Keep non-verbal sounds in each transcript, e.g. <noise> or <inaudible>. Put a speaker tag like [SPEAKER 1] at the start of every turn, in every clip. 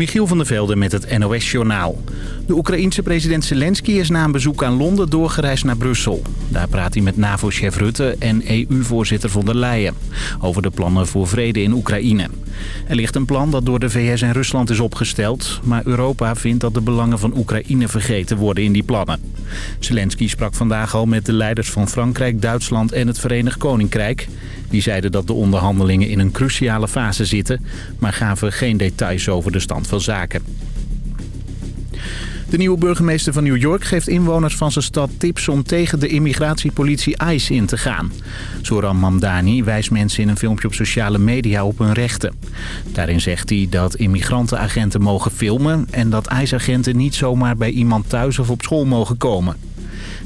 [SPEAKER 1] Michiel van der Velde met het NOS-journaal. De Oekraïense president Zelensky is na een bezoek aan Londen doorgereisd naar Brussel. Daar praat hij met NAVO-chef Rutte en EU-voorzitter von der Leyen... over de plannen voor vrede in Oekraïne. Er ligt een plan dat door de VS en Rusland is opgesteld... maar Europa vindt dat de belangen van Oekraïne vergeten worden in die plannen. Zelensky sprak vandaag al met de leiders van Frankrijk, Duitsland en het Verenigd Koninkrijk... Die zeiden dat de onderhandelingen in een cruciale fase zitten... maar gaven geen details over de stand van zaken. De nieuwe burgemeester van New York geeft inwoners van zijn stad tips om tegen de immigratiepolitie ICE in te gaan. Zoran Mamdani wijst mensen in een filmpje op sociale media op hun rechten. Daarin zegt hij dat immigrantenagenten mogen filmen en dat ICE-agenten niet zomaar bij iemand thuis of op school mogen komen.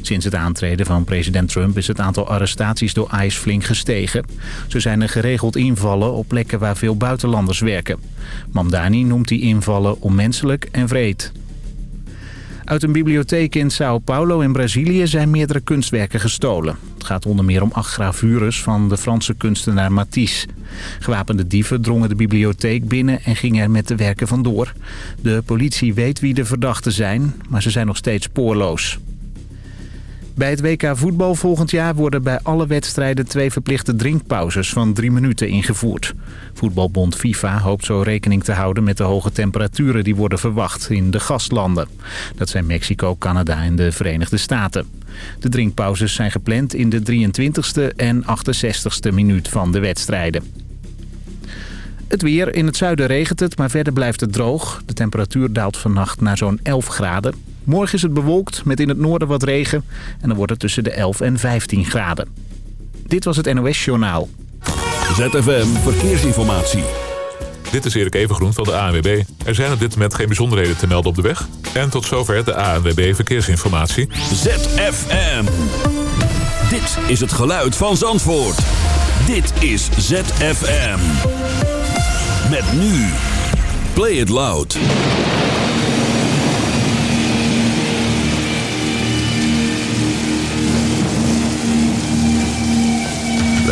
[SPEAKER 1] Sinds het aantreden van president Trump is het aantal arrestaties door ICE flink gestegen. Zo zijn er geregeld invallen op plekken waar veel buitenlanders werken. Mamdani noemt die invallen onmenselijk en vreed. Uit een bibliotheek in Sao Paulo in Brazilië zijn meerdere kunstwerken gestolen. Het gaat onder meer om acht gravures van de Franse kunstenaar Matisse. Gewapende dieven drongen de bibliotheek binnen en gingen er met de werken vandoor. De politie weet wie de verdachten zijn, maar ze zijn nog steeds spoorloos. Bij het WK voetbal volgend jaar worden bij alle wedstrijden twee verplichte drinkpauzes van drie minuten ingevoerd. Voetbalbond FIFA hoopt zo rekening te houden met de hoge temperaturen die worden verwacht in de gastlanden. Dat zijn Mexico, Canada en de Verenigde Staten. De drinkpauzes zijn gepland in de 23ste en 68ste minuut van de wedstrijden. Het weer. In het zuiden regent het, maar verder blijft het droog. De temperatuur daalt vannacht naar zo'n 11 graden. Morgen is het bewolkt met in het noorden wat regen. En dan wordt het tussen de 11 en 15 graden. Dit was het NOS Journaal.
[SPEAKER 2] ZFM Verkeersinformatie.
[SPEAKER 3] Dit is Erik Evengroen van de ANWB. Er zijn op dit moment geen bijzonderheden te melden op de weg. En tot zover de ANWB Verkeersinformatie.
[SPEAKER 2] ZFM. Dit is het geluid van Zandvoort. Dit is ZFM. Met nu. Play it loud.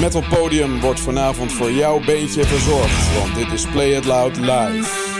[SPEAKER 4] Metal Podium wordt vanavond voor jouw beentje verzorgd, want dit is Play It Loud live.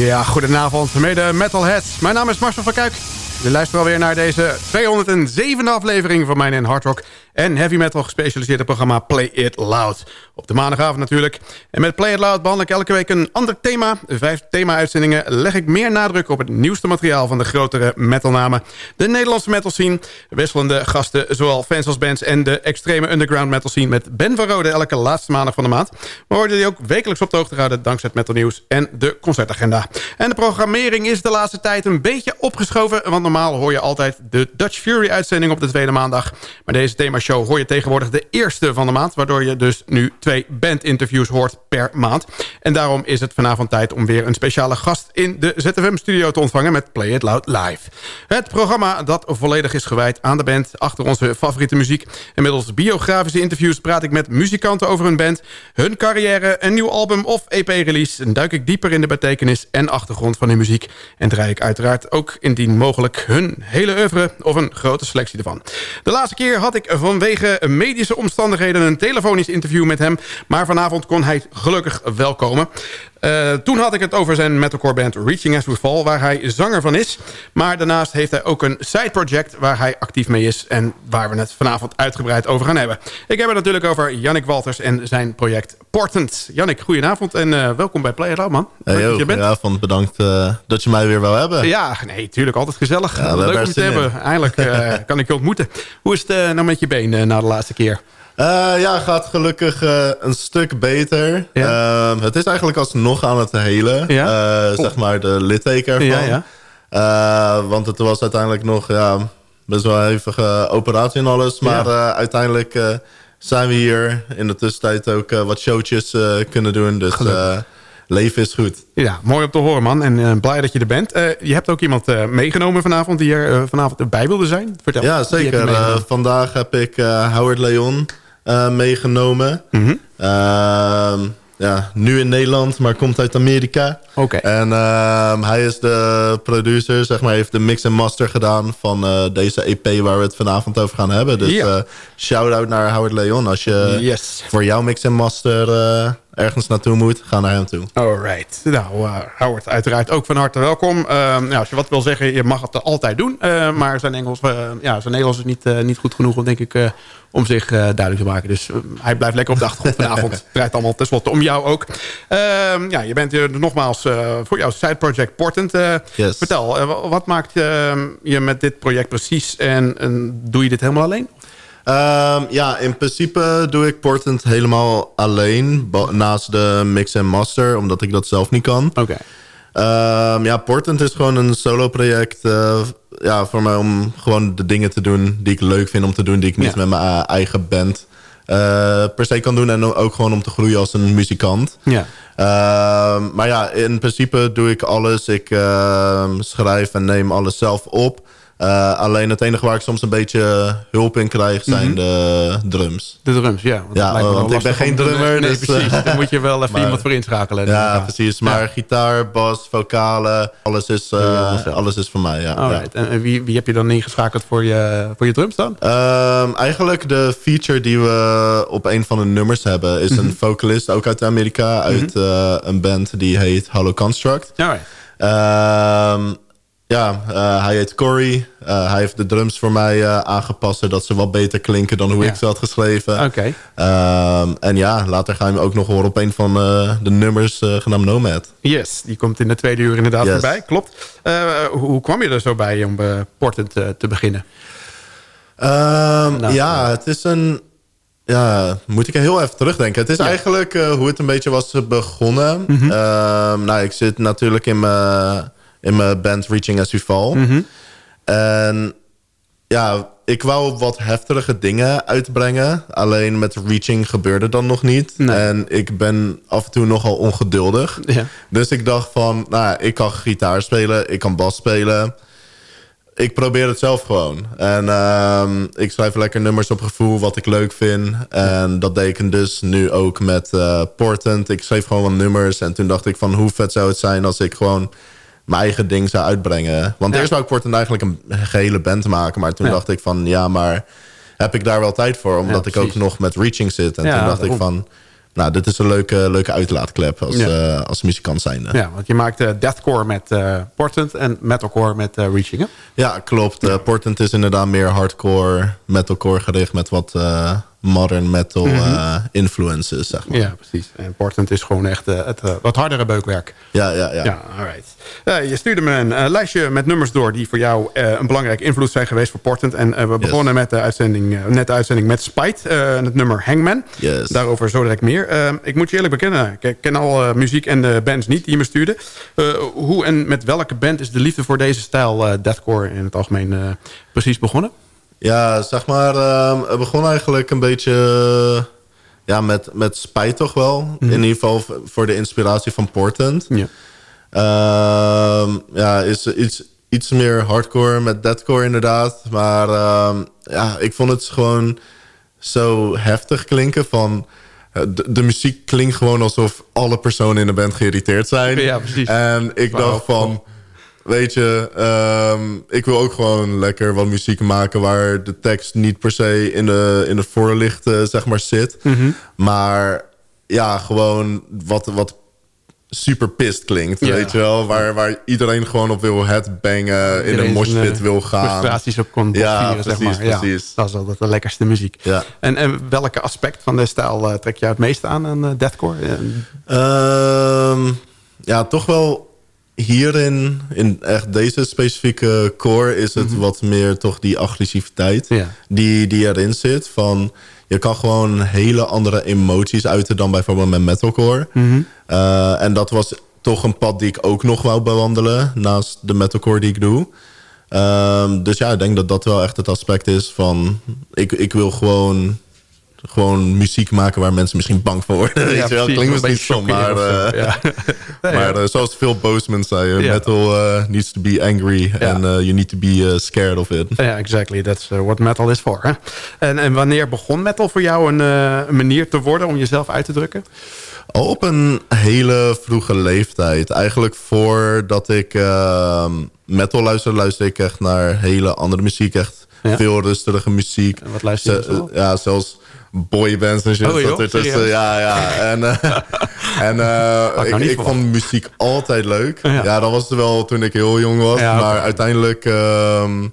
[SPEAKER 5] Ja, goedenavond, mede metalheads. Mijn naam is Marcel van Kuik. We luisteren alweer naar deze 207e aflevering van mijn in hard rock en heavy metal gespecialiseerde programma Play It Loud. Op de maandagavond natuurlijk. En met Play It Loud behandel ik elke week een ander thema. Vijf thema-uitzendingen leg ik meer nadruk op het nieuwste materiaal van de grotere metalnamen. De Nederlandse metal scene, wisselende gasten, zowel fans als bands en de extreme underground metal scene met Ben van Rode elke laatste maandag van de maand. Maar worden die ook wekelijks op de hoogte gehouden dankzij het metal nieuws en de concertagenda. En de programmering is de laatste tijd een beetje opgeschoven, want normaal hoor je altijd de Dutch Fury uitzending op de tweede maandag. Maar deze thema show hoor je tegenwoordig de eerste van de maand... waardoor je dus nu twee bandinterviews hoort per maand. En daarom is het vanavond tijd om weer een speciale gast... in de ZFM-studio te ontvangen met Play It Loud Live. Het programma dat volledig is gewijd aan de band... achter onze favoriete muziek. En middels biografische interviews praat ik met muzikanten over hun band... hun carrière, een nieuw album of EP-release... en duik ik dieper in de betekenis en achtergrond van hun muziek... en draai ik uiteraard ook indien mogelijk hun hele oeuvre... of een grote selectie ervan. De laatste keer had ik vanwege medische omstandigheden een telefonisch interview met hem. Maar vanavond kon hij gelukkig wel komen. Uh, toen had ik het over zijn metalcore band Reaching As We Fall... waar hij zanger van is. Maar daarnaast heeft hij ook een side project waar hij actief mee is... en waar we het vanavond uitgebreid over gaan hebben. Ik heb het natuurlijk over Jannik Walters en zijn project Portent. Jannik, goedenavond en uh, welkom bij Play It Out, man.
[SPEAKER 6] Hey, yo, goedenavond, bedankt uh, dat je mij weer wil hebben.
[SPEAKER 5] Ja, nee, tuurlijk, altijd gezellig. Ja, Leuk om je te hebben. Eindelijk <laughs> kan ik je ontmoeten. Hoe is het nou met je been na de laatste keer?
[SPEAKER 6] Uh, ja, gaat gelukkig uh, een stuk beter. Ja. Uh, het is eigenlijk alsnog aan het helen. Ja? Zeg maar de litteken ervan. Ja, want het was uiteindelijk nog ja, best wel een hevige operatie en alles. Maar uiteindelijk zijn we hier in de tussentijd ook wat showtjes kunnen doen. Dus leven is goed.
[SPEAKER 5] Ja, mooi om te horen man. En blij dat je er bent. je hebt ook iemand meegenomen vanavond die er vanavond erbij wilde zijn. Vertel.
[SPEAKER 6] Ja, zeker. vandaag heb ik Howard Leon meegenomen. Mm -hmm. uh, ja, nu in Nederland, maar komt uit Amerika.
[SPEAKER 5] Oké.
[SPEAKER 6] En uh, hij is de producer, zeg maar, heeft de mix en master gedaan van uh, deze EP waar we het vanavond over gaan hebben. Dus uh, shout-out naar Howard Leon. Als je
[SPEAKER 5] yes.
[SPEAKER 6] voor jouw mix en master ergens naartoe moet, ga naar hem toe.
[SPEAKER 5] Alright. Nou, uh, Howard, uiteraard ook van harte welkom. Uh, ja, als je wat wil zeggen, je mag het altijd doen. Uh, maar zijn, Engels, ja, zijn Nederlands is niet, niet goed genoeg, denk ik, om zich duidelijk te maken. Dus hij blijft lekker op de achtergrond vanavond. Het <laughs> draait allemaal tenslotte om jou ook. Ehm, ja, je bent hier nogmaals voor jouw side project Portent.
[SPEAKER 6] Yes.
[SPEAKER 5] Vertel, wat maakt ehm, je met dit project precies en, en doe je dit helemaal alleen?
[SPEAKER 6] Um, ja, in principe doe ik Portent helemaal alleen. Naast de mix en master, omdat ik dat zelf niet kan.
[SPEAKER 5] Oké.
[SPEAKER 6] Okay. Um, ja, Portent is gewoon een solo project. Uh, ja, voor mij om gewoon de dingen te doen die ik leuk vind om te doen. Die ik niet ja. met mijn uh, eigen band uh, per se kan doen. En ook gewoon om te groeien als een muzikant.
[SPEAKER 5] Ja.
[SPEAKER 6] Uh, maar ja, in principe doe ik alles. Ik schrijf en neem alles zelf op. Uh, alleen het enige waar ik soms een beetje hulp in krijg zijn mm -hmm. de drums.
[SPEAKER 5] De drums, ja.
[SPEAKER 6] Want ja, want ik ben geen drummer.
[SPEAKER 5] Nee, dus, precies. Daar moet je wel <laughs> even maar, iemand voor inschakelen.
[SPEAKER 6] Ja, ja. precies. Maar ja. gitaar, bas, vocalen, alles is, uh, alles is voor mij. Ja.
[SPEAKER 5] Alright. En wie, wie heb je dan ingeschakeld voor je, voor je drums dan?
[SPEAKER 6] Um, eigenlijk de feature die we op een van de nummers hebben... is mm -hmm. een vocalist, ook uit Amerika. Uit mm -hmm. uh, een band die heet Hollow Construct.
[SPEAKER 5] Alright.
[SPEAKER 6] Um, ja, uh, hij heet Corey. Uh, hij heeft de drums voor mij uh, aangepast... zodat ze wat beter klinken dan hoe ja. ik ze had geschreven.
[SPEAKER 5] Oké. Okay.
[SPEAKER 6] Um, en ja, later ga je hem ook nog horen op een van de nummers genaamd Nomad.
[SPEAKER 5] Yes, die komt in de tweede uur inderdaad yes. voorbij. Klopt. hoe kwam je er zo bij om Portent te beginnen?
[SPEAKER 6] Um, nou, ja, het is een... Ja, moet ik heel even terugdenken. Het is ja. eigenlijk hoe het een beetje was begonnen. Mm -hmm. nou, ik zit natuurlijk in mijn in mijn band Reaching As We Fall.
[SPEAKER 5] Mm -hmm.
[SPEAKER 6] En ja, ik wou wat heftige dingen uitbrengen. Alleen met Reaching gebeurde dat nog niet.
[SPEAKER 5] Nee.
[SPEAKER 6] En ik ben af en toe nogal ongeduldig.
[SPEAKER 5] Ja.
[SPEAKER 6] Dus ik dacht van, nou, ik kan gitaar spelen, ik kan bas spelen. Ik probeer het zelf gewoon. En um, ik schrijf lekker nummers op gevoel, wat ik leuk vind. En dat deed ik dus nu ook met uh, Portent. Ik schreef gewoon wat nummers. En toen dacht ik van, hoe vet zou het zijn als ik gewoon mijn eigen ding zou uitbrengen. Want
[SPEAKER 5] Ja.
[SPEAKER 6] eerst wou ik Portland eigenlijk een gehele band maken. Maar toen
[SPEAKER 5] Ja.
[SPEAKER 6] dacht ik van, ja, maar heb ik daar wel tijd voor? Omdat ik ook nog met Reaching zit. En toen dacht
[SPEAKER 5] daarom.
[SPEAKER 6] ik van, nou, dit is een leuke, leuke uitlaatklep als, eh, als muzikant zijnde.
[SPEAKER 5] Ja, want je maakt eh, deathcore met eh Portent en metalcore met Reaching, hè?
[SPEAKER 6] Ja, klopt. Portland is inderdaad meer hardcore, metalcore gericht... met wat modern metal eh, influences, zeg maar.
[SPEAKER 5] Ja, precies. En Portent is gewoon echt eh, het eh, wat hardere beukwerk.
[SPEAKER 6] Ja, ja, ja.
[SPEAKER 5] Ja, alright. Je stuurde me een lijstje met nummers door... die voor jou een belangrijke invloed zijn geweest voor Portent. En we begonnen met de uitzending, net de uitzending met Spite. en het nummer Hangman.
[SPEAKER 6] Yes.
[SPEAKER 5] Daarover zo direct meer. Eh, ik moet je eerlijk bekennen, ik ken al muziek en de bands niet die je me stuurde. Hoe en met welke band is de liefde voor deze stijl deathcore in het algemeen precies begonnen?
[SPEAKER 6] Ja, zeg maar, ehm, het begon eigenlijk een beetje ja, met, met spijt toch wel. In ieder geval voor de inspiratie van Portland.
[SPEAKER 5] Ja.
[SPEAKER 6] Ehm, ja, is iets, iets meer hardcore met deathcore inderdaad. Maar ehm, ja, ik vond het gewoon zo heftig klinken van... eh, De, de muziek klinkt gewoon alsof alle personen in de band geïrriteerd zijn.
[SPEAKER 5] Ja, precies.
[SPEAKER 6] En ik dacht van... Weet je, ehm, ik wil ook gewoon lekker wat muziek maken... waar de tekst niet per se in de, in de voorlicht eh, zeg maar, zit.
[SPEAKER 5] Mhm.
[SPEAKER 6] Maar ja, gewoon wat, wat super pist klinkt,
[SPEAKER 5] Ja.
[SPEAKER 6] weet je wel? Waar, waar iedereen gewoon op wil headbangen, in een moshpit
[SPEAKER 5] eh,
[SPEAKER 6] wil gaan.
[SPEAKER 5] Frustraties op kon
[SPEAKER 6] Ja,
[SPEAKER 5] vieren, zeg
[SPEAKER 6] precies,
[SPEAKER 5] maar. Ja,
[SPEAKER 6] precies.
[SPEAKER 5] dat is altijd de lekkerste muziek.
[SPEAKER 6] Ja.
[SPEAKER 5] En, en welke aspect van de stijl eh, trek je het meest aan aan deathcore? Eh,
[SPEAKER 6] Ehm, ja, toch wel hierin, in echt deze specifieke core... is het wat meer toch die agressiviteit
[SPEAKER 5] Ja.
[SPEAKER 6] die, die erin zit. Van, je kan gewoon hele andere emoties uiten dan bijvoorbeeld met metalcore. Eh, en dat was toch een pad die ik ook nog wou bewandelen... naast de metalcore die ik doe. Ehm, dus ja, ik denk dat dat wel echt het aspect is van... ik, ik wil gewoon, gewoon muziek maken waar mensen misschien bang voor worden. <laughs> weet je wel, klinkt misschien stom, maar... eh,
[SPEAKER 5] ja. <laughs> Nee,
[SPEAKER 6] maar
[SPEAKER 5] ja.
[SPEAKER 6] eh, zoals Phil Boseman zei, eh,
[SPEAKER 5] Ja.
[SPEAKER 6] metal needs to be angry
[SPEAKER 5] Ja.
[SPEAKER 6] and you need to be scared of it.
[SPEAKER 5] Ja, exactly. That's what metal is for. Hè? En, en wanneer begon metal voor jou een, een manier te worden om jezelf uit te drukken?
[SPEAKER 6] Al op een hele vroege leeftijd. Eigenlijk voordat ik ehm, metal luisterde, luisterde ik echt naar hele andere muziek. Echt
[SPEAKER 5] Ja.
[SPEAKER 6] veel rustige muziek.
[SPEAKER 5] En wat luister je zo?
[SPEAKER 6] Ja, zelfs boybands en shit.
[SPEAKER 5] Oh, joh?
[SPEAKER 6] Ja, ja. En, eh, <laughs> en eh,
[SPEAKER 5] ik nou
[SPEAKER 6] ik vond muziek altijd leuk.
[SPEAKER 5] Ja.
[SPEAKER 6] Ja. dat was wel toen ik heel jong was.
[SPEAKER 5] Ja,
[SPEAKER 6] maar uiteindelijk... ehm,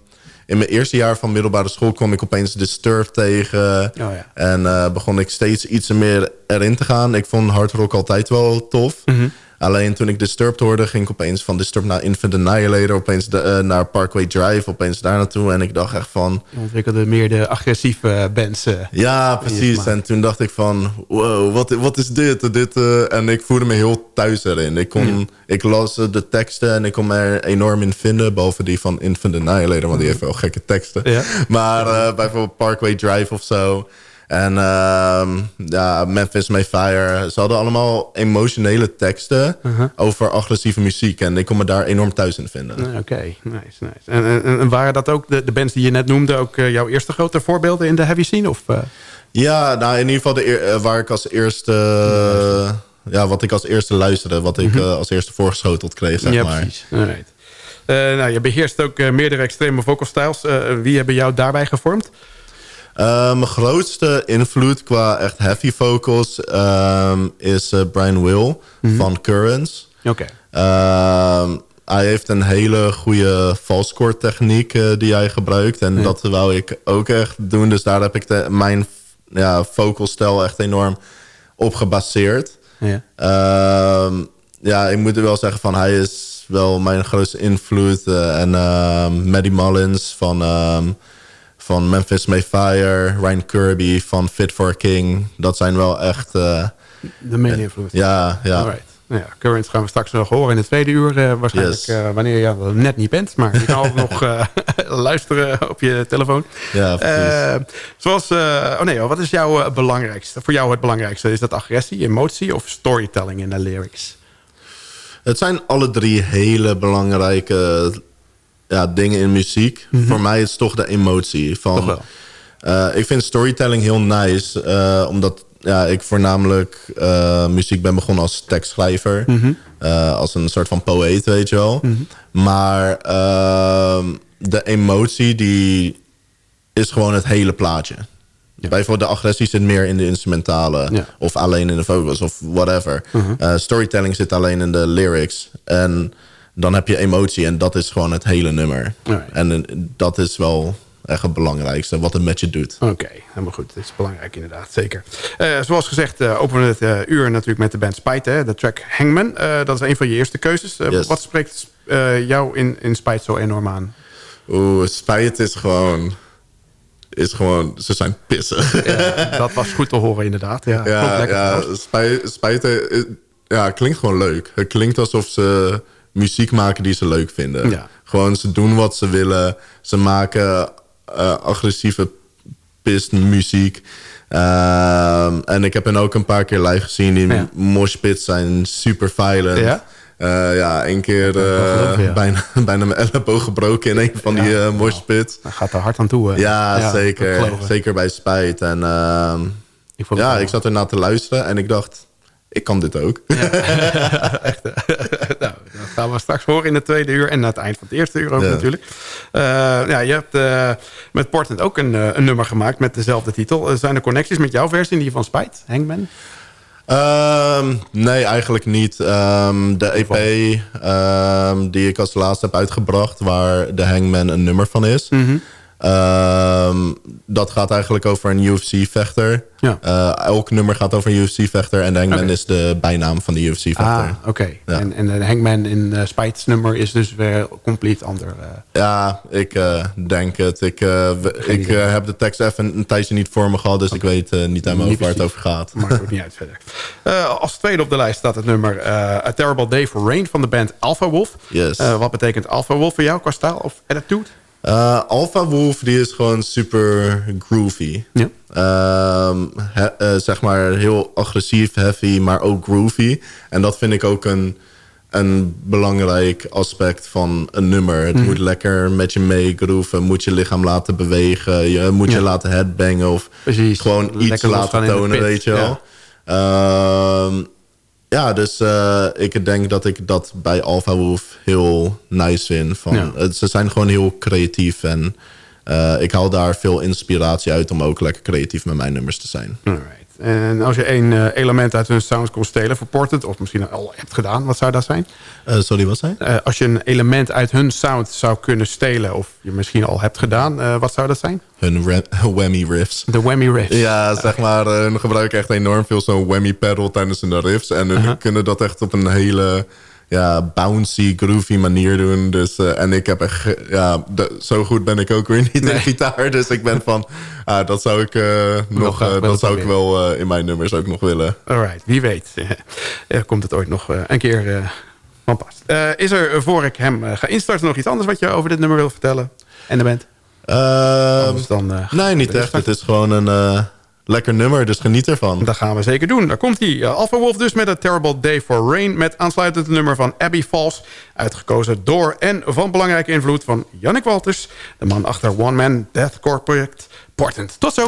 [SPEAKER 6] in mijn eerste jaar van middelbare school kwam ik opeens Disturbed tegen.
[SPEAKER 5] Oh, ja.
[SPEAKER 6] En eh, begon ik steeds iets meer erin te gaan. Ik vond hard rock altijd wel tof.
[SPEAKER 5] Mhm.
[SPEAKER 6] Alleen toen ik Disturbed hoorde, ging ik opeens van Disturbed naar Infant Annihilator. Opeens de, eh, naar Parkway Drive, opeens daar naartoe. En ik dacht echt van...
[SPEAKER 5] Je ontwikkelde meer de agressieve bands. eh.
[SPEAKER 6] Ja, precies. En toen dacht ik van, wow, wat, wat is dit? dit eh, en ik voelde me heel thuis erin. Ik, kon, ik las eh, de teksten en ik kon me er enorm in vinden. Behalve die van Infant Annihilator, want die heeft wel gekke teksten.
[SPEAKER 5] Ja.
[SPEAKER 6] Maar eh, bijvoorbeeld Parkway Drive of zo. En uh, ja, Memphis Mayfire. Ze hadden allemaal emotionele teksten uh-huh. over agressieve muziek. En ik kon me daar enorm thuis in vinden.
[SPEAKER 5] Oké, nice, nice. En, en, waren dat ook de, de bands die je net noemde... ook jouw eerste grote voorbeelden in de heavy scene? Of,
[SPEAKER 6] Ja, nou in ieder geval de, waar ik als eerste ja, wat ik als eerste luisterde. Wat ik mhm. eh, als eerste voorgeschoteld kreeg, zeg
[SPEAKER 5] ja,
[SPEAKER 6] maar.
[SPEAKER 5] precies. Right. Nou, je beheerst ook meerdere extreme vocal styles. wie hebben jou daarbij gevormd?
[SPEAKER 6] Mijn grootste invloed qua echt heavy vocals ehm, is Brian Will mhm. van Currents.
[SPEAKER 5] Oké.
[SPEAKER 6] Ehm, hij heeft een hele goede false techniek die hij gebruikt. En dat wou ik ook echt doen. Dus daar heb ik de, mijn ja, vocal stijl echt enorm op gebaseerd.
[SPEAKER 5] Ja.
[SPEAKER 6] Ehm, ja, ik moet er wel zeggen van hij is wel mijn grootste invloed. Uh, en uh, Maddie Mullins van, um, van Memphis Mayfire, Ryan Kirby van Fit for a King. Dat zijn wel echt... Uh,
[SPEAKER 5] de main invloed.
[SPEAKER 6] Ja, ja.
[SPEAKER 5] Nou ja, Current gaan we straks nog horen in het tweede uur. Uh, waarschijnlijk yes. uh, wanneer je net niet bent. Maar je kan ook <laughs> nog uh, <laughs> luisteren op je telefoon.
[SPEAKER 6] Ja,
[SPEAKER 5] zoals, oh nee, wat is jouw belangrijkste? Voor jou het belangrijkste? Is dat agressie, emotie of storytelling in de lyrics?
[SPEAKER 6] Het zijn alle drie hele belangrijke ja, dingen in muziek. Mm -hmm. Voor mij is toch de emotie. Van,
[SPEAKER 5] toch wel.
[SPEAKER 6] ik vind storytelling heel nice. omdat ja, ik voornamelijk uh, muziek ben begonnen als tekstschrijver. Mm als een soort van poëet, weet je wel.
[SPEAKER 5] Mm -hmm.
[SPEAKER 6] Maar uh, de emotie die is gewoon het hele plaatje. Ja. Bijvoorbeeld de agressie zit meer in de instrumentale.
[SPEAKER 5] Ja.
[SPEAKER 6] Of alleen in de vocals of whatever. Storytelling zit alleen in de lyrics. En dan heb je emotie en dat is gewoon het hele nummer.
[SPEAKER 5] Right.
[SPEAKER 6] En dat is wel echt het belangrijkste, wat het met je doet.
[SPEAKER 5] Oké, helemaal goed. Dat is belangrijk inderdaad, zeker. Uh, zoals gezegd uh, openen we het uh, uur natuurlijk met de band Spite, hè, de track Hangman. dat is een van je eerste keuzes.
[SPEAKER 6] Yes.
[SPEAKER 5] Wat spreekt jou in, in Spite zo enorm aan?
[SPEAKER 6] Oeh, Spite is gewoon... Is gewoon, ze zijn pissen.
[SPEAKER 5] Ja, dat was goed te horen inderdaad. Ja,
[SPEAKER 6] ja, ja Spite ja, klinkt gewoon leuk. Het klinkt alsof ze muziek maken die ze leuk vinden.
[SPEAKER 5] Ja.
[SPEAKER 6] Gewoon, ze doen wat ze willen. Ze maken uh, agressieve pist muziek. Uh, en ik heb hen ook een paar keer live gezien. Die
[SPEAKER 5] ja.
[SPEAKER 6] moshpits zijn super violent.
[SPEAKER 5] Ja?
[SPEAKER 6] Uh, ja, één keer uh, ja. bijna, <laughs> bijna mijn elleboog gebroken in een van die uh, moshpits.
[SPEAKER 5] Gaat er hard aan toe.
[SPEAKER 6] Ja, ja, zeker. Zeker bij Spijt. En ehm,
[SPEAKER 5] ik
[SPEAKER 6] ja, ik zat ernaar te luisteren en ik dacht ik kan dit ook.
[SPEAKER 5] Ja. <laughs> <laughs> Echt, nou, dat gaan we straks horen in het tweede uur. En aan het eind van het eerste uur ook
[SPEAKER 6] ja.
[SPEAKER 5] natuurlijk. Uh, ja, je hebt uh, met Portland ook een, uh, een, nummer gemaakt met dezelfde titel. zijn er connecties met jouw versie en die van Spite, Hangman?
[SPEAKER 6] Um, nee, eigenlijk niet. Um, de EP um, die ik als laatste heb uitgebracht... waar de Hangman een nummer van is...
[SPEAKER 5] Mm -hmm.
[SPEAKER 6] Um, dat gaat eigenlijk over een UFC-vechter.
[SPEAKER 5] Ja.
[SPEAKER 6] Uh, elk nummer gaat over een UFC-vechter. En de Hangman
[SPEAKER 5] okay.
[SPEAKER 6] is de bijnaam van de UFC-vechter.
[SPEAKER 5] Ah, oké. Okay.
[SPEAKER 6] Ja.
[SPEAKER 5] En, en de Hangman in uh, nummer is dus weer compleet ander. Uh...
[SPEAKER 6] Ja, ik denk het. Ik, ik heb de tekst even een tijdje niet voor me gehad. Dus okay. ik weet niet helemaal waar het over gaat.
[SPEAKER 5] Maakt ook niet uit verder. <laughs> als tweede op de lijst staat het nummer A Terrible Day for Rain van de band Alpha Wolf.
[SPEAKER 6] Yes.
[SPEAKER 5] wat betekent Alpha Wolf voor jou qua stijl of attitude?
[SPEAKER 6] Uh, Alpha Wolf die is gewoon super groovy.
[SPEAKER 5] Ja.
[SPEAKER 6] Um, he, uh, zeg maar heel agressief, heavy, maar ook groovy. En dat vind ik ook een, een belangrijk aspect van een nummer. Het
[SPEAKER 5] Mhm.
[SPEAKER 6] mm. moet lekker met je meegrooven. Moet je lichaam laten bewegen. Je moet je
[SPEAKER 5] Ja.
[SPEAKER 6] laten headbangen. Of
[SPEAKER 5] Precies.
[SPEAKER 6] gewoon iets laten tonen, weet je wel. Ehm, ja, dus uh, ik denk dat ik dat bij Alpha Wolf heel nice vind. Van,
[SPEAKER 5] Ja.
[SPEAKER 6] ze zijn gewoon heel creatief en uh, ik haal daar veel inspiratie uit om ook lekker creatief met mijn nummers te zijn.
[SPEAKER 5] Alright. En als je één uh, element uit hun sound kon stelen voor Portland, of misschien al hebt gedaan, wat zou dat zijn?
[SPEAKER 6] Uh, sorry, wat zei
[SPEAKER 5] uh, Als je een element uit hun sound zou kunnen stelen, of je misschien al hebt gedaan, wat zou dat zijn?
[SPEAKER 6] Hun <laughs> whammy riffs.
[SPEAKER 5] De whammy riffs.
[SPEAKER 6] Ja, zeg maar, hun gebruiken echt enorm veel zo'n whammy pedal tijdens hun riffs. En hun -huh. kunnen dat echt op een hele ja, bouncy, groovy manier doen. Dus, uh, en ik heb echt, ja, de, zo goed ben ik ook weer niet nee. in gitaar. Dus ik ben van, ah, dat zou ik uh, nog, uh, dat zou ik wel in mijn nummers ook nog willen.
[SPEAKER 5] Alright, wie weet. <laughs> komt het ooit nog een keer van pas. is er, voor ik hem ga instarten, nog iets anders wat je over dit nummer wil vertellen? En de band?
[SPEAKER 6] Dan, nee, niet echt. Het is gewoon een lekker nummer, dus geniet ervan.
[SPEAKER 2] Dat gaan we zeker doen. Daar komt hij. Alpha Wolf dus met A Terrible Day for Rain... met aansluitend nummer van Abby Falls... uitgekozen door en van belangrijke invloed van Yannick Walters... de man achter One Man Deathcore Project Portent. Tot zo!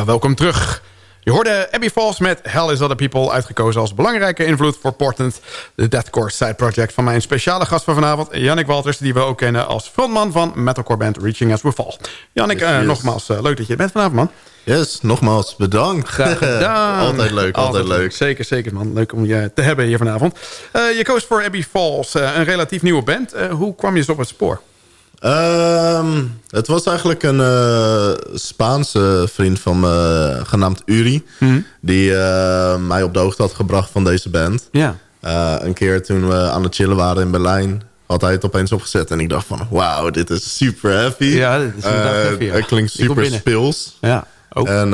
[SPEAKER 5] Ja, welkom terug. Je hoorde Abby Falls met Hell is Other People... uitgekozen als belangrijke invloed voor Portland... de deathcore side project van mijn speciale gast van vanavond... Jannik Walters, die we ook kennen als frontman van metalcore band Reaching As We Fall. Jannik, uh, nogmaals, uh, leuk dat je er bent vanavond, man.
[SPEAKER 6] Yes, nogmaals bedankt.
[SPEAKER 5] Graag <laughs> gedaan.
[SPEAKER 6] altijd leuk, altijd, leuk.
[SPEAKER 5] Zeker, zeker man. Leuk om je te hebben hier vanavond. Uh, je koos voor Abby Falls, een relatief nieuwe band. hoe kwam je zo op het spoor?
[SPEAKER 6] Um, het was eigenlijk een uh, Spaanse vriend van me, genaamd Uri... Mm. die uh, mij op de hoogte had gebracht van deze band.
[SPEAKER 5] Ja.
[SPEAKER 6] Uh, een keer toen we aan het chillen waren in Berlijn... had hij het opeens opgezet en ik dacht van... wauw, dit is super heavy.
[SPEAKER 5] Ja, dit is heavy. Ja.
[SPEAKER 6] Het klinkt super speels.
[SPEAKER 5] Ja, ook.
[SPEAKER 6] En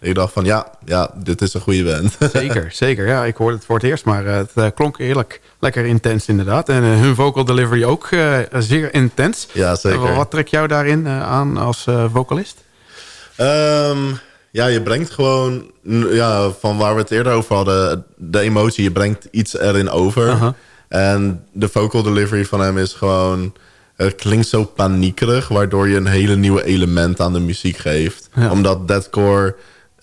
[SPEAKER 6] ik dacht van ja, ja, dit is een goede band. <laughs>
[SPEAKER 5] zeker, zeker. Ja, ik hoorde het voor het eerst, maar het uh, klonk eerlijk lekker intens inderdaad. En uh, hun vocal delivery ook uh, zeer intens.
[SPEAKER 6] Ja, zeker.
[SPEAKER 5] wat trekt jou daarin aan als vocalist?
[SPEAKER 6] Um, ja, je brengt gewoon, ja, van waar we het eerder over hadden, de emotie. Je brengt iets erin over. -huh. En de vocal delivery van hem is gewoon... Het klinkt zo paniekerig, waardoor je een hele nieuwe element aan de muziek geeft. Ja. Omdat deathcore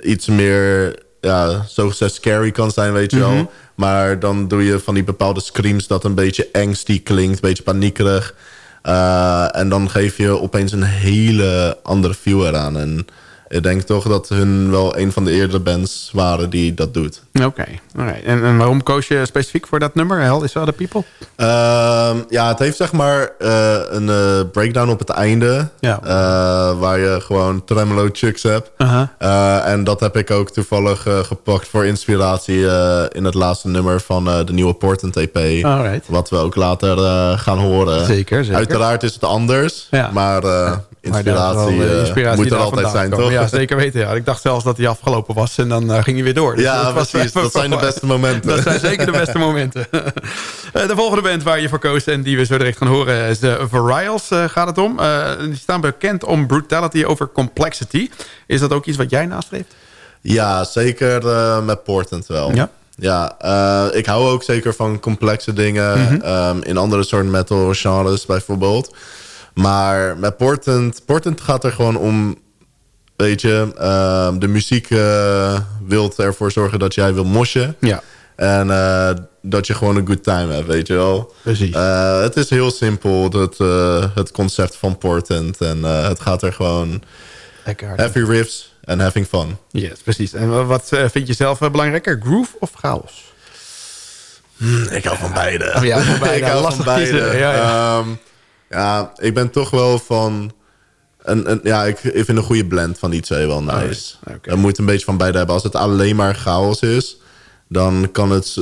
[SPEAKER 6] iets meer, ja, zo gezegd scary kan zijn, weet je wel. Mm -hmm. Maar dan doe je van die bepaalde screams dat een beetje angsty klinkt, een beetje paniekerig. Uh, en dan geef je opeens een hele andere feel eraan. En ik denk toch dat hun wel een van de eerdere bands waren die dat doet.
[SPEAKER 5] Oké, okay. en, en, waarom koos je specifiek voor dat nummer, Hell is Other People?
[SPEAKER 6] Uh, ja, het heeft zeg maar uh, een uh, breakdown op het einde.
[SPEAKER 5] Ja.
[SPEAKER 6] waar je gewoon tremolo chucks hebt.
[SPEAKER 5] -huh.
[SPEAKER 6] en dat heb ik ook toevallig gepakt voor inspiratie in het laatste nummer van de nieuwe Portent EP.
[SPEAKER 5] Alright.
[SPEAKER 6] Wat we ook later gaan horen.
[SPEAKER 5] Zeker, zeker.
[SPEAKER 6] Uiteraard is het anders,
[SPEAKER 5] ja.
[SPEAKER 6] maar... Inspiratie,
[SPEAKER 5] wel,
[SPEAKER 6] inspiratie moet er altijd zijn,
[SPEAKER 5] komen.
[SPEAKER 6] toch?
[SPEAKER 5] Ja, zeker weten. Ja. Ik dacht zelfs dat hij afgelopen was en dan uh, ging hij weer door.
[SPEAKER 6] Dus ja, dat, was. Dat zijn de beste <laughs> momenten.
[SPEAKER 5] dat zijn zeker de beste momenten. <laughs> de volgende band waar je voor koos en die we zo direct gaan horen is de Varials uh, gaat het om. Uh, die staan bekend om brutality over complexity. Is dat ook iets wat jij nastreeft?
[SPEAKER 6] Ja, zeker met Portland wel.
[SPEAKER 5] Ja.
[SPEAKER 6] Ja, uh, ik hou ook zeker van complexe dingen. Mm -hmm. um, in andere soort metal genres bijvoorbeeld. Maar met Portland, Portland gaat er gewoon om... Weet je, uh, de muziek uh, wilt ervoor zorgen dat jij wil mosje.
[SPEAKER 5] Ja.
[SPEAKER 6] En uh, dat je gewoon een good time hebt, weet je wel.
[SPEAKER 5] Precies.
[SPEAKER 6] het is heel simpel, het, het concept van Portland. En het gaat er gewoon...
[SPEAKER 5] Lekker
[SPEAKER 6] heavy riffs en having fun.
[SPEAKER 5] Yes, precies. En wat vind je zelf belangrijker, groove of chaos?
[SPEAKER 6] Hmm, ik hou van beide.
[SPEAKER 5] Oh ja, van <laughs> beide.
[SPEAKER 6] ik hou
[SPEAKER 5] Lastig
[SPEAKER 6] van beide.
[SPEAKER 5] Ja, ja.
[SPEAKER 6] Um, ja, ik ben toch wel van... Een, een, ja, ik, ik vind een goede blend van die twee wel nice.
[SPEAKER 5] Oh,
[SPEAKER 6] okay. Je moet een beetje van beide hebben. Als het alleen maar chaos is... dan kan het,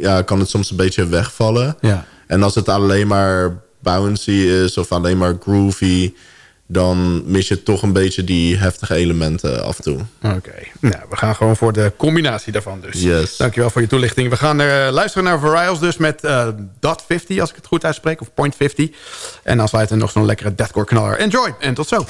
[SPEAKER 6] ja, kan het soms een beetje wegvallen.
[SPEAKER 5] Ja.
[SPEAKER 6] En als het alleen maar bouncy is... of alleen maar groovy dan mis je toch een beetje die heftige elementen af en toe.
[SPEAKER 5] Oké, okay. nou, we gaan gewoon voor de combinatie daarvan dus.
[SPEAKER 6] Yes.
[SPEAKER 5] Dankjewel voor je toelichting. We gaan uh, luisteren naar Varials dus met uh, Dot 50, als ik het goed uitspreek, of Point 50. En dan sluiten nog zo'n lekkere deathcore knaller. Enjoy en tot zo.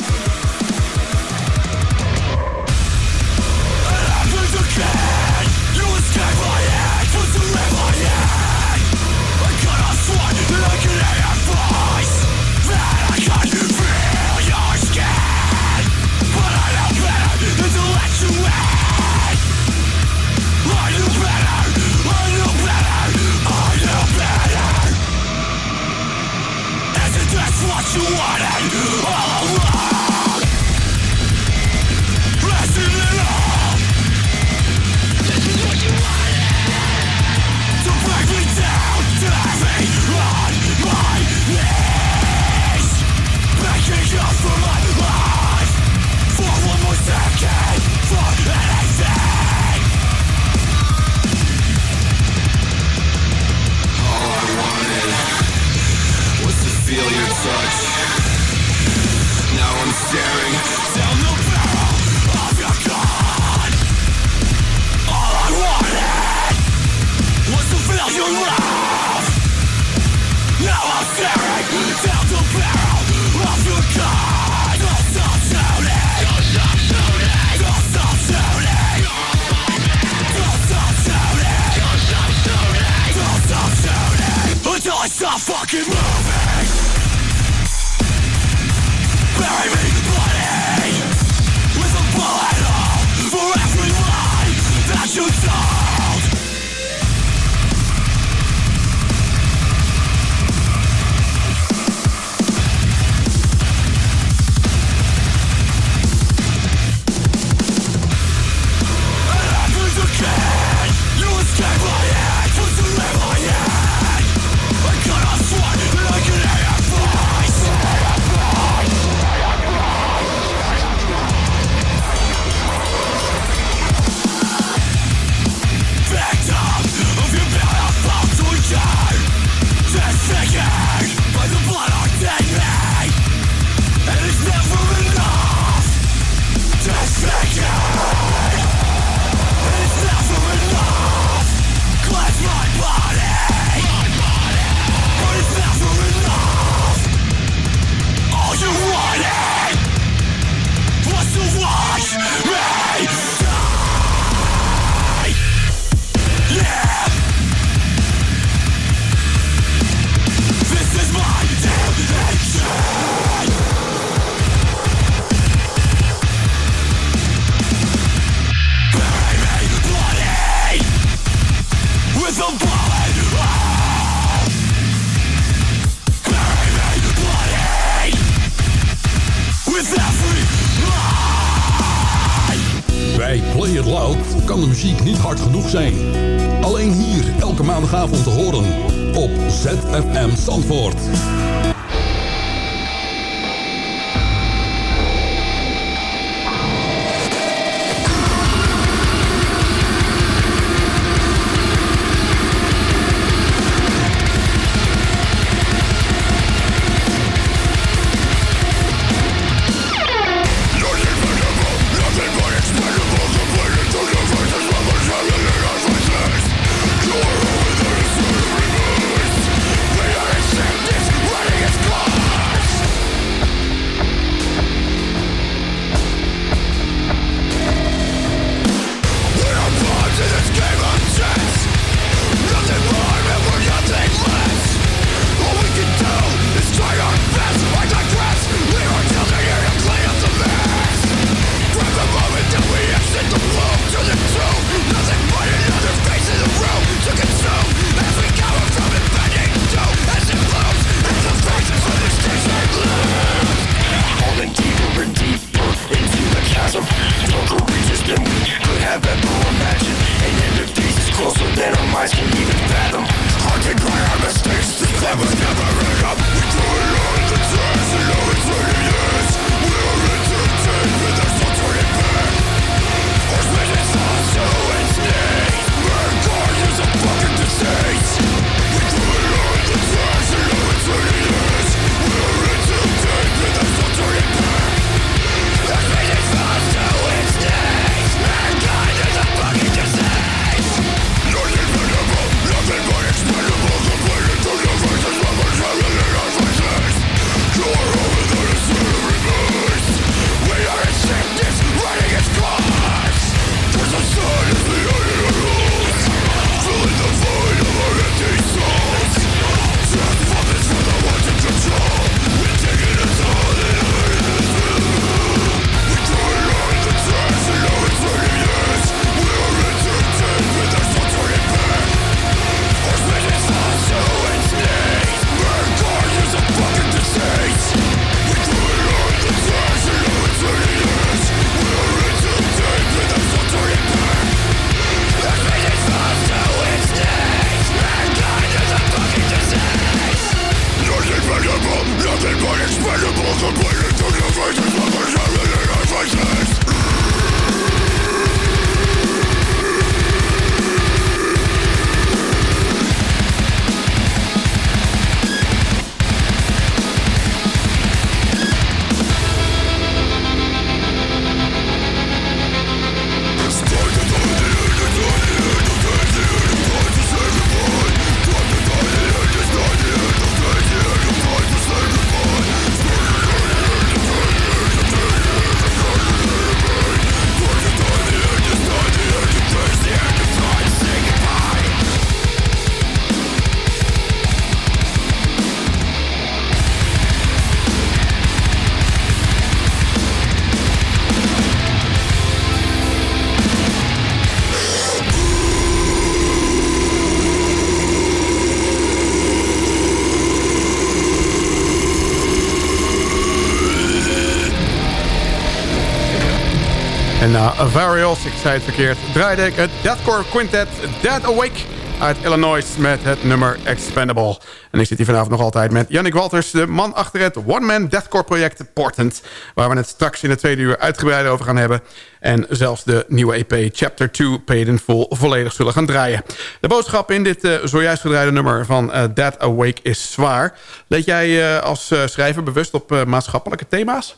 [SPEAKER 5] Varials, ik zei het verkeerd, draaide ik het Deathcore Quintet Dead Awake uit Illinois met het nummer Expendable. En ik zit hier vanavond nog altijd met Yannick Walters, de man achter het one-man deathcore project Portent. Waar we het straks in de tweede uur uitgebreid over gaan hebben. En zelfs de nieuwe EP Chapter 2 Paid in Full volledig zullen gaan draaien. De boodschap in dit uh, zojuist gedraaide nummer van uh, Dead Awake is zwaar. Let jij uh, als schrijver bewust op maatschappelijke thema's?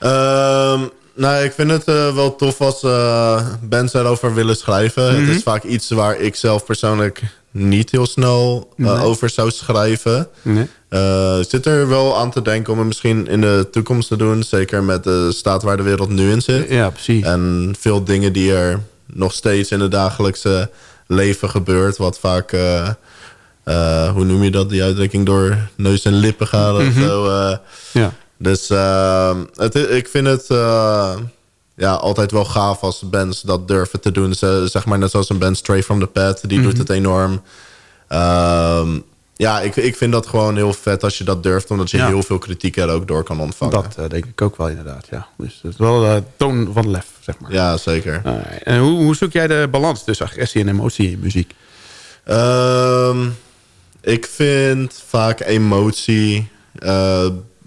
[SPEAKER 6] Um, nou, ik vind het uh, wel tof als uh, bands erover willen schrijven. Mm -hmm. Het is vaak iets waar ik zelf persoonlijk niet heel snel uh, nee. over zou schrijven. Nee. zit er wel aan te denken om het misschien in de toekomst te doen. Zeker met de staat waar de wereld nu in zit.
[SPEAKER 5] Ja, precies.
[SPEAKER 6] En veel dingen die er nog steeds in het dagelijkse leven gebeurt. Wat vaak, hoe noem je dat, die uitdrukking door neus en lippen gaat of mm -hmm. zo.
[SPEAKER 5] ja.
[SPEAKER 6] Dus het, ik vind het uh, ja, altijd wel gaaf als bands dat durven te doen. Ze, zeg maar net zoals een band Stray from the Pad, die mm -hmm. doet het enorm. Uh, ja, ik, ik vind dat gewoon heel vet als je dat durft. Omdat je heel veel kritiek er ook door kan ontvangen.
[SPEAKER 5] Dat denk ik ook wel inderdaad, ja. Dus het is wel uh, toon van lef, zeg maar.
[SPEAKER 6] Ja, zeker.
[SPEAKER 5] en hoe, hoe zoek jij de balans tussen agressie en emotie in muziek?
[SPEAKER 6] Um, ik vind vaak emotie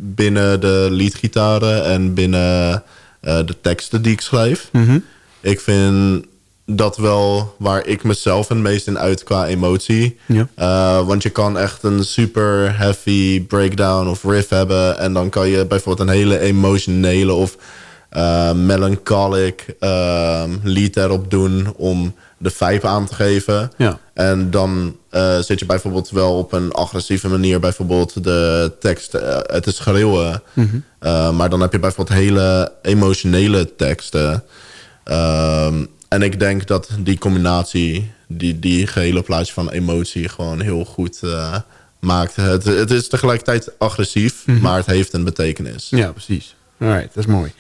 [SPEAKER 6] binnen de leadgitaren en binnen de teksten die ik schrijf.
[SPEAKER 5] Mm
[SPEAKER 6] Ik vind dat wel waar ik mezelf het meest in uit qua emotie.
[SPEAKER 5] Ja.
[SPEAKER 6] Uh, want je kan echt een super heavy breakdown of riff hebben. En dan kan je bijvoorbeeld een hele emotionele of uh, melancholic uh, lied erop doen om de vibe aan te geven.
[SPEAKER 5] Ja.
[SPEAKER 6] En dan uh, zit je bijvoorbeeld wel op een agressieve manier bijvoorbeeld de tekst uh, het is schreeuwen.
[SPEAKER 5] Mm -hmm.
[SPEAKER 6] uh, maar dan heb je bijvoorbeeld hele emotionele teksten. Um, en ik denk dat die combinatie, die, die gehele plaatje van emotie... gewoon heel goed maakt. Het, het is tegelijkertijd agressief,
[SPEAKER 5] Mhm.
[SPEAKER 6] mm -hmm. maar het heeft een betekenis.
[SPEAKER 5] Ja, precies. Alright, dat is mooi.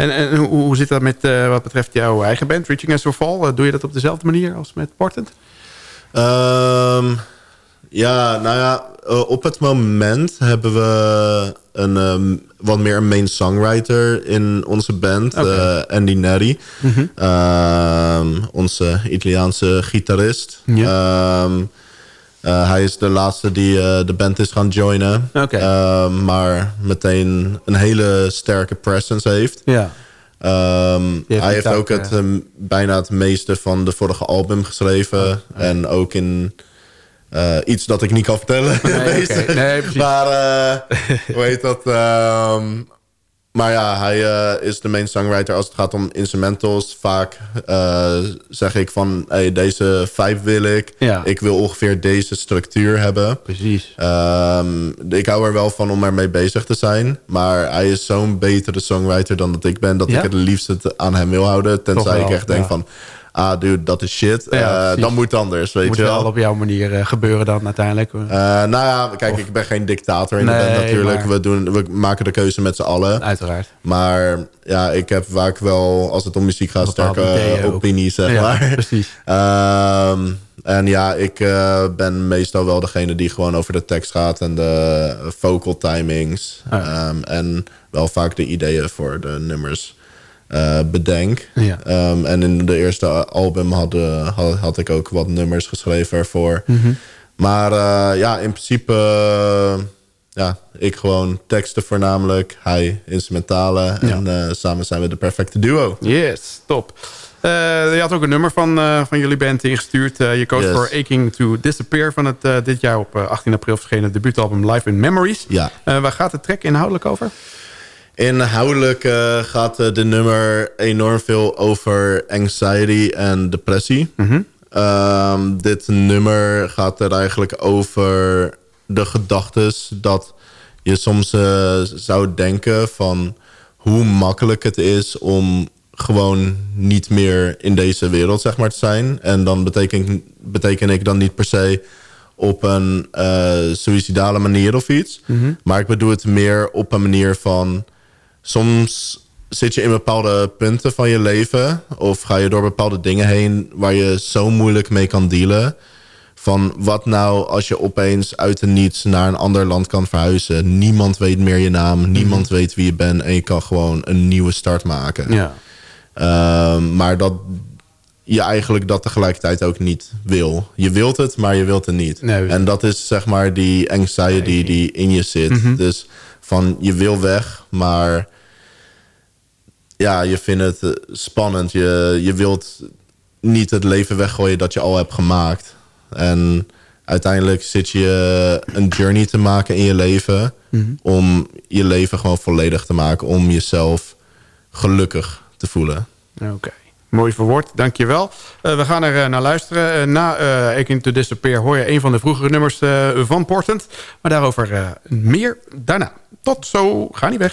[SPEAKER 5] En, en hoe, hoe zit dat met uh, wat betreft jouw eigen band, Reaching as Fall? Uh, doe je dat op dezelfde manier als met Portent?
[SPEAKER 6] Um, ja, nou ja, op het moment hebben we een, um, wat meer een main songwriter in onze band,
[SPEAKER 5] Okay.
[SPEAKER 6] Andy Neri.
[SPEAKER 5] Mm -hmm.
[SPEAKER 6] um, onze Italiaanse gitarist.
[SPEAKER 5] Ja.
[SPEAKER 6] Um, uh, hij is de laatste die uh, de band is gaan joinen.
[SPEAKER 5] Okay.
[SPEAKER 6] maar meteen een hele sterke presence heeft.
[SPEAKER 5] Ja.
[SPEAKER 6] Um, heeft hij heeft ook het, um, bijna het meeste van de vorige album geschreven. Oh, okay. En ook in iets dat ik niet kan vertellen.
[SPEAKER 5] Nee, <laughs> okay. nee
[SPEAKER 6] maar hoe heet dat? Um, maar ja, hij uh, is de main songwriter als het gaat om instrumentals. Vaak uh, zeg ik van, hey, deze vibe wil ik.
[SPEAKER 5] Ja.
[SPEAKER 6] Ik wil ongeveer deze structuur hebben.
[SPEAKER 5] Precies.
[SPEAKER 6] Um, ik hou er wel van om ermee bezig te zijn. Maar hij is zo'n betere songwriter dan dat ik ben... dat
[SPEAKER 5] ja?
[SPEAKER 6] ik het liefst aan hem wil houden. Tenzij ik echt denk
[SPEAKER 5] ja.
[SPEAKER 6] van ah dude, dat is shit.
[SPEAKER 5] Ja,
[SPEAKER 6] uh, dan moet het anders, weet
[SPEAKER 5] moet
[SPEAKER 6] je wel.
[SPEAKER 5] wel op jouw manier uh, gebeuren dan uiteindelijk.
[SPEAKER 6] Uh, nou ja, kijk, of... ik ben geen dictator in
[SPEAKER 5] nee,
[SPEAKER 6] de band natuurlijk.
[SPEAKER 5] Maar...
[SPEAKER 6] We, doen, we maken de keuze met z'n allen.
[SPEAKER 5] Uiteraard.
[SPEAKER 6] Maar ja, ik heb vaak wel, als het om muziek gaat, sterke opinies, zeg
[SPEAKER 5] ja,
[SPEAKER 6] maar.
[SPEAKER 5] precies.
[SPEAKER 6] Um, <laughs> en ja, ik uh, ben meestal wel degene die gewoon over de tekst gaat en de vocal timings.
[SPEAKER 5] Ah.
[SPEAKER 6] Um, en wel vaak de ideeën voor de nummers uh, bedenk.
[SPEAKER 5] Ja.
[SPEAKER 6] Um, en in de eerste album had, uh, had, had, ik ook wat nummers geschreven ervoor.
[SPEAKER 5] Mm -hmm.
[SPEAKER 6] Maar uh, ja, in principe... ja, ik gewoon teksten voornamelijk. Hij instrumentale.
[SPEAKER 5] Ja.
[SPEAKER 6] En samen zijn we de perfecte duo.
[SPEAKER 5] Yes, top. Je had ook een nummer van, van jullie band ingestuurd. Je koos
[SPEAKER 6] Yes.
[SPEAKER 5] voor Aching to Disappear van het dit jaar op 18 april verschenen debuutalbum Live in Memories.
[SPEAKER 6] Ja.
[SPEAKER 5] waar gaat de track inhoudelijk over?
[SPEAKER 6] Inhoudelijk gaat de nummer enorm veel over anxiety en depressie.
[SPEAKER 5] Mm -hmm.
[SPEAKER 6] um, dit nummer gaat er eigenlijk over de gedachtes dat je soms zou denken van hoe makkelijk het is om gewoon niet meer in deze wereld zeg maar, te zijn. En dan beteken, beteken ik dan niet per se op een uh, suïcidale manier of iets.
[SPEAKER 5] Mm -hmm.
[SPEAKER 6] Maar ik bedoel het meer op een manier van... soms zit je in bepaalde punten van je leven... of ga je door bepaalde dingen heen... waar je zo moeilijk mee kan dealen... van wat nou als je opeens uit de niets naar een ander land kan verhuizen. Niemand weet meer je naam,
[SPEAKER 5] Mhm.
[SPEAKER 6] niemand weet wie je bent... en je kan gewoon een nieuwe start maken.
[SPEAKER 5] Ja.
[SPEAKER 6] Uh, maar dat je eigenlijk dat tegelijkertijd ook niet wil. Je wilt het, maar je wilt het niet.
[SPEAKER 5] Nee,
[SPEAKER 6] en dat is zeg maar die anxiety die in je zit.
[SPEAKER 5] Mhm.
[SPEAKER 6] Mm -hmm. Dus van je wil weg, maar ja, je vindt het spannend. Je, je wilt niet het leven weggooien dat je al hebt gemaakt. En uiteindelijk zit je een journey te maken in je leven...
[SPEAKER 5] Mm -hmm.
[SPEAKER 6] om je leven gewoon volledig te maken. Om jezelf gelukkig te voelen.
[SPEAKER 5] Oké. Okay. Mooi verwoord, dankjewel. Uh, we gaan er uh, naar luisteren. Uh, na uh, Aching to Disappear hoor je een van de vroegere nummers van Portent. Maar daarover meer daarna. Tot zo, ga niet weg.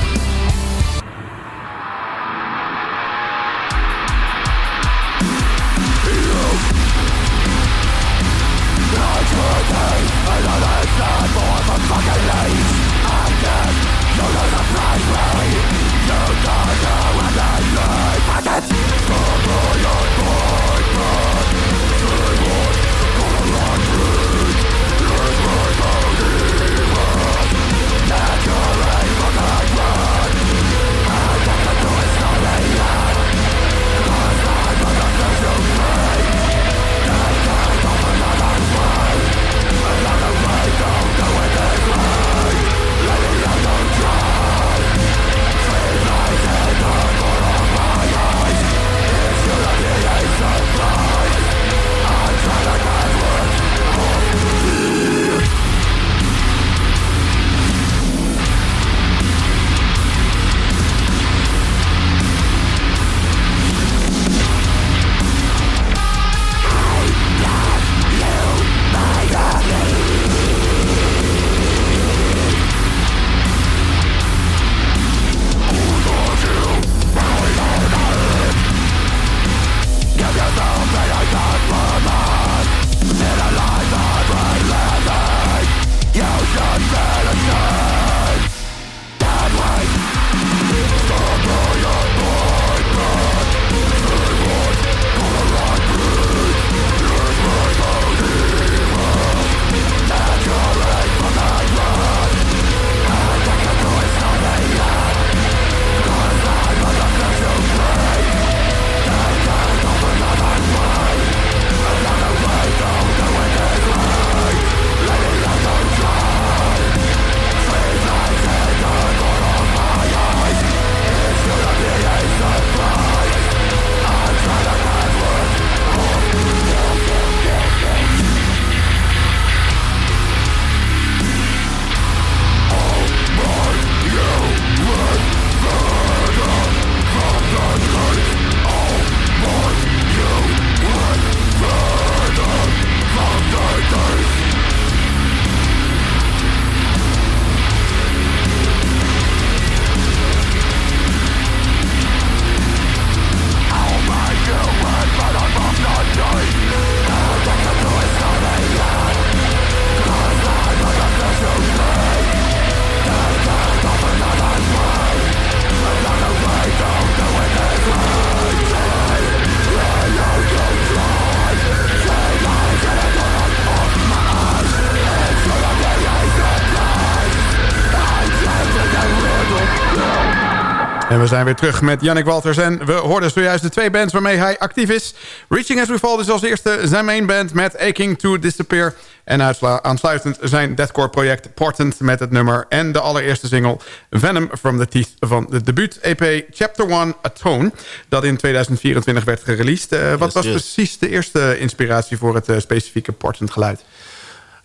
[SPEAKER 5] Zijn weer terug met Yannick Walters. En we hoorden zojuist de twee bands waarmee hij actief is. Reaching As We Fall is als eerste zijn main band met Aching To Disappear. En aansluitend zijn deathcore project Portent met het nummer... en de allereerste single Venom From The Teeth van de debuut-EP Chapter 1 Atone... dat in 2024 werd gereleased. Uh, wat was precies de eerste inspiratie voor het uh, specifieke Portent geluid?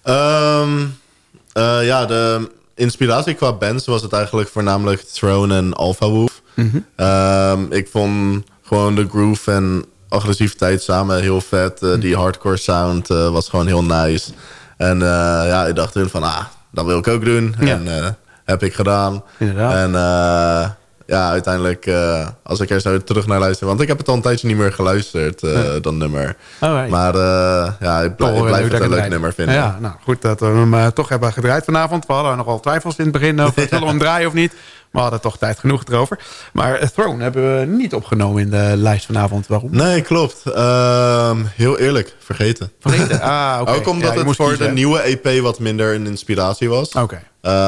[SPEAKER 6] Um, uh, ja, de inspiratie qua bands was het eigenlijk voornamelijk Throne en Alpha Wolf. Mhm. Ehm, ik vond gewoon de groove en agressiviteit samen heel vet. Uh, Die hardcore sound uh, was gewoon heel nice. En uh, ja, ik dacht toen van, ah, dat wil ik ook doen. Ja. En heb ik gedaan.
[SPEAKER 5] Inderdaad.
[SPEAKER 6] En ja, uiteindelijk, uh, als ik er zo terug naar luister... want ik heb het al een tijdje niet meer geluisterd, uh, ja. dat nummer.
[SPEAKER 5] Oh,
[SPEAKER 6] maar uh, ja, ik, blijf, ik blijf het een leuk nummer vinden.
[SPEAKER 5] Ja, nou goed dat we hem toch hebben gedraaid vanavond. We hadden nogal twijfels in het begin of <laughs> we hem draaien of niet. We hadden toch tijd genoeg erover. Maar Throne hebben we niet opgenomen in de lijst vanavond. Waarom?
[SPEAKER 6] Nee, klopt. Uh, heel eerlijk, vergeten.
[SPEAKER 5] Vergeten? <laughs> Ah.
[SPEAKER 6] Ook omdat
[SPEAKER 5] ja,
[SPEAKER 6] het voor kiezen. de nieuwe EP wat minder een inspiratie was.
[SPEAKER 5] Oké. Okay.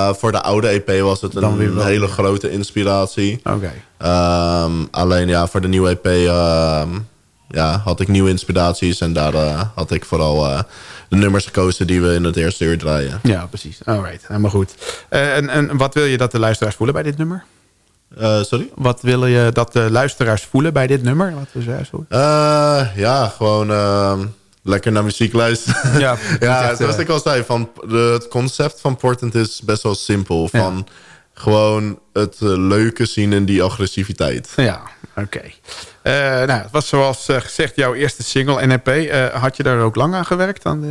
[SPEAKER 6] Uh, voor de oude EP was het een, een hele grote inspiratie.
[SPEAKER 5] Oké.
[SPEAKER 6] Okay. Um, alleen ja, voor de nieuwe EP um, ja, had ik nieuwe inspiraties. En daar uh, had ik vooral uh, de nummers gekozen die we in het eerste uur draaien.
[SPEAKER 5] Ja, precies. Alright, helemaal goed. Uh, en, en wat wil je dat de luisteraars voelen bij dit nummer?
[SPEAKER 6] Sorry?
[SPEAKER 5] Wat wil je dat de luisteraars voelen bij dit nummer? Wat we zojuist
[SPEAKER 6] ja, gewoon uh, lekker naar muziek luisteren. <laughs> Ja, ja zoals ik al zei, van de, het concept van Portent is best wel simpel. Van ja. Gewoon het leuke zien in die agressiviteit.
[SPEAKER 5] Ja, oké. Okay. Uh, nou, het was zoals uh, gezegd jouw eerste single, NEP. Had je daar ook lang aan gewerkt? Aan de,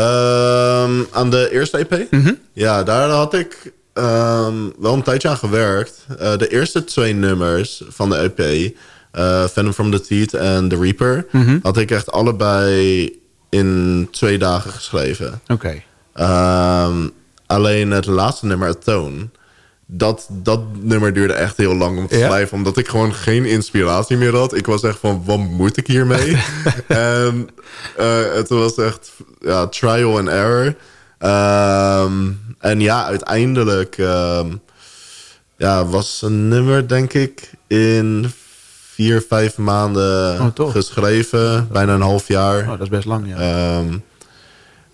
[SPEAKER 6] um, aan de eerste EP?
[SPEAKER 5] Mm -hmm.
[SPEAKER 6] Ja, daar had ik um, wel een tijdje aan gewerkt. de eerste twee nummers van de EP... Venom from the Teeth en The Reaper...
[SPEAKER 5] Mm -hmm.
[SPEAKER 6] had ik echt allebei in twee dagen geschreven.
[SPEAKER 5] Oké.
[SPEAKER 6] Okay. Um, alleen het laatste nummer, Atone dat, dat nummer duurde echt heel lang om te ja? schrijven. Omdat ik gewoon geen inspiratie meer had. Ik was echt van, wat moet ik hiermee? <laughs> en uh, het was echt ja, trial and error. Um, en ja, uiteindelijk um, ja, was een nummer, denk ik, in vier, vijf maanden
[SPEAKER 5] oh,
[SPEAKER 6] geschreven. Bijna een half jaar.
[SPEAKER 5] Oh, dat is best lang, ja.
[SPEAKER 6] Um,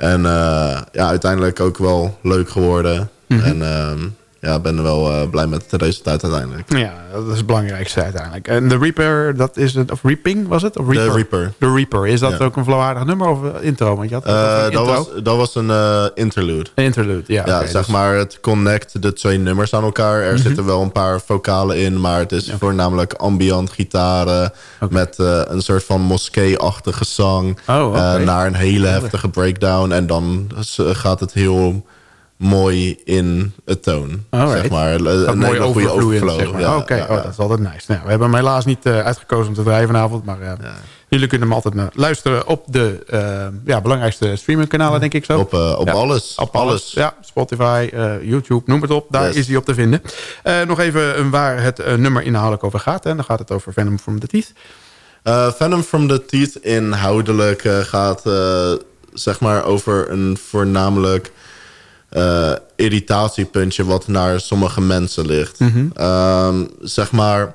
[SPEAKER 6] en uh, ja, uiteindelijk ook wel leuk geworden.
[SPEAKER 5] Mhm.
[SPEAKER 6] Mm -hmm. En ja, ben wel uh, blij met het resultaat uiteindelijk.
[SPEAKER 5] Ja, dat is het belangrijkste uiteindelijk. En de Reaper, dat is het, of Reaping was het? Of Reaper?
[SPEAKER 6] De Reaper.
[SPEAKER 5] De Reaper. Is dat ja. ook een flauwaardig nummer of intro? Want je had
[SPEAKER 6] uh? Dat, was, dat was een uh, interlude.
[SPEAKER 5] Een interlude, ja.
[SPEAKER 6] Ja,
[SPEAKER 5] okay,
[SPEAKER 6] zeg dus... maar, het connect de twee nummers aan elkaar. Er mm -hmm. zitten wel een paar vocalen in, maar het is okay. voornamelijk ambient gitaren okay. met een soort van moskee-achtige zang
[SPEAKER 5] oh,
[SPEAKER 6] naar een hele heftige breakdown. En dan gaat het heel mooi in het toon.
[SPEAKER 5] Alright.
[SPEAKER 6] Zeg maar. Een, mooi goede overflow.
[SPEAKER 5] Zeg maar.
[SPEAKER 6] ja,
[SPEAKER 5] Oké, okay.
[SPEAKER 6] ja,
[SPEAKER 5] oh, dat is altijd nice. Nou, we hebben hem helaas niet uh, uitgekozen om te draaien vanavond. Maar uh, jullie kunnen hem altijd uh, luisteren op de ja, belangrijkste streamingkanalen, denk ik zo.
[SPEAKER 6] Op, op alles.
[SPEAKER 5] Op alles. Ja, Spotify, YouTube, noem het op. Daar yes. is hij op te vinden. nog even waar het nummer inhoudelijk over gaat. Hè. Dan gaat het over Venom from the Teeth.
[SPEAKER 6] Venom from the Teeth inhoudelijk gaat zeg maar over een voornamelijk uh, irritatiepuntje wat naar sommige mensen ligt.
[SPEAKER 5] Mm -hmm.
[SPEAKER 6] um, zeg maar,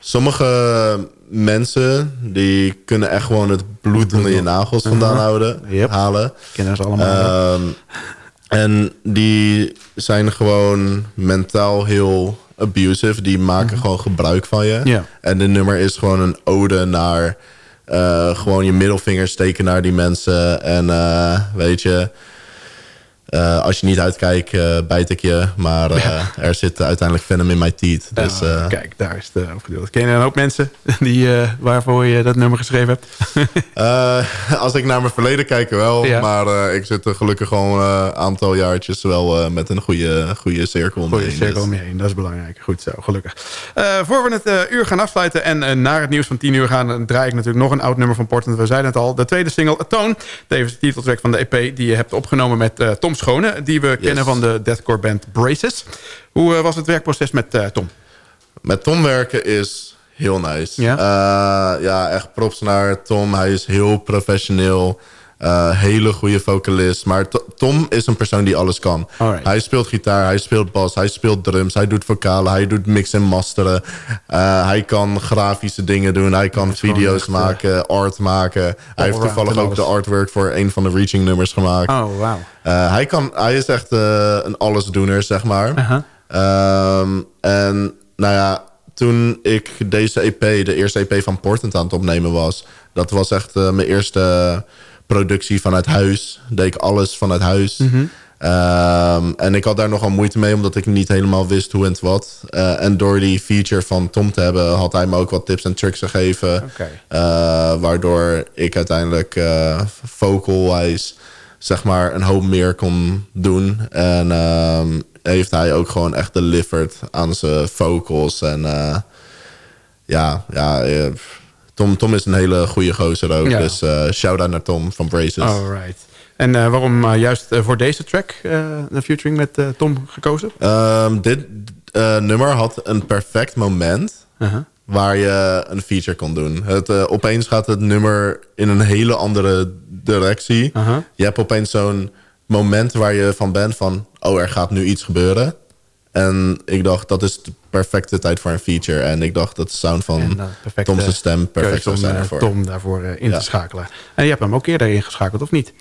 [SPEAKER 6] sommige mensen die kunnen echt gewoon het bloed onder je nagels vandaan
[SPEAKER 5] Mhm.
[SPEAKER 6] houden,
[SPEAKER 5] Yep.
[SPEAKER 6] halen.
[SPEAKER 5] Kennen ze allemaal.
[SPEAKER 6] Um, en die zijn gewoon mentaal heel abusive. Die maken gewoon gebruik van je. En de nummer is gewoon een ode naar... uh, gewoon je middelvinger steken naar die mensen. En uh, weet je... Uh, als je niet uitkijkt, uh, bijt ik je. Maar uh, ja. er zit uiteindelijk venom in mijn teeth. Dus,
[SPEAKER 5] kijk, daar is het over gedeeld. Ken je een hoop mensen die, waarvoor je dat nummer geschreven
[SPEAKER 6] hebt? <laughs> als ik naar mijn verleden kijk wel. Ja. Maar ik zit er gelukkig gewoon een aantal jaartjes wel met een goede, goede cirkel om
[SPEAKER 5] Goede cirkel om je heen, dat is belangrijk. Goed zo, gelukkig. voor we het uur gaan afsluiten en naar het nieuws van 10 uur gaan... draai ik natuurlijk nog een oud nummer van Portland. We zeiden het al, de tweede single, Atone. Tevens de titeltrack van de EP die je hebt opgenomen met Tom Schone... die we yes. kennen van de deathcore band Braces. Hoe uh, was het werkproces met uh, Tom?
[SPEAKER 6] Met Tom werken is heel nice.
[SPEAKER 5] Ja,
[SPEAKER 6] uh, ja echt props naar Tom. Hij is heel professioneel. Uh, hele goede vocalist. Maar Tom is een persoon die alles kan. Hij speelt gitaar, hij speelt bas, hij speelt drums, hij doet vocalen, hij doet mix en masteren. Uh, hij kan grafische dingen doen, hij kan video's maken, art maken. Hij heeft toevallig ook de artwork voor een van de Reaching nummers gemaakt.
[SPEAKER 2] Oh, wow.
[SPEAKER 6] Hij, kan, hij is echt een allesdoener, zeg maar. -huh. um, en nou ja, toen ik deze EP, de eerste EP van Portent aan het opnemen was... dat was echt mijn eerste productie vanuit huis. Deed ik alles vanuit huis. Mhm. Ehm, en ik had daar nogal moeite mee, omdat ik niet helemaal wist hoe en wat. Uh, en door die feature van Tom te hebben, had hij me ook wat tips en tricks gegeven. Uh, waardoor ik uiteindelijk uh, vocal-wise, zeg maar, een hoop meer kon doen. En ehm, heeft hij ook gewoon echt delivered aan zijn vocals. En ja, ja Tom, Tom is een hele goede gozer ook. Dus uh, shout-out naar Tom van Braces.
[SPEAKER 2] Alright. En uh, waarom uh, juist voor deze track de featuring met Tom gekozen?
[SPEAKER 6] Um, dit nummer had een perfect moment... -huh. waar je een feature kon doen. Het, opeens gaat het nummer in een hele andere directie. -huh. Je hebt opeens zo'n moment waar je van bent van... oh, er gaat nu iets gebeuren. En ik dacht, dat is de perfecte tijd voor een feature. En ik dacht dat de sound van Tom's stem perfect zou zijn
[SPEAKER 2] ervoor. Tom daarvoor uh, in te schakelen. En je hebt hem ook eerder ingeschakeld, of niet?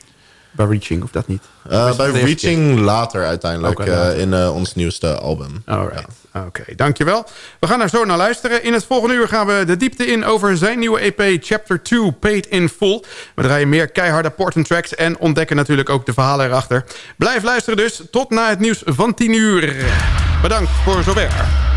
[SPEAKER 2] Bij Reaching, of dat niet?
[SPEAKER 6] Uh, bij Reaching later uiteindelijk, uh, in uh, ons nieuwste album.
[SPEAKER 2] Alright, ja. Oké, dankjewel. We gaan er zo naar luisteren. In het volgende uur gaan we de diepte in over zijn nieuwe EP Chapter 2, Paid in Full. We draaien meer keiharde Portland tracks en ontdekken natuurlijk ook de verhalen erachter. Blijf luisteren dus, tot na het nieuws van 10 uur. Bedankt voor zover.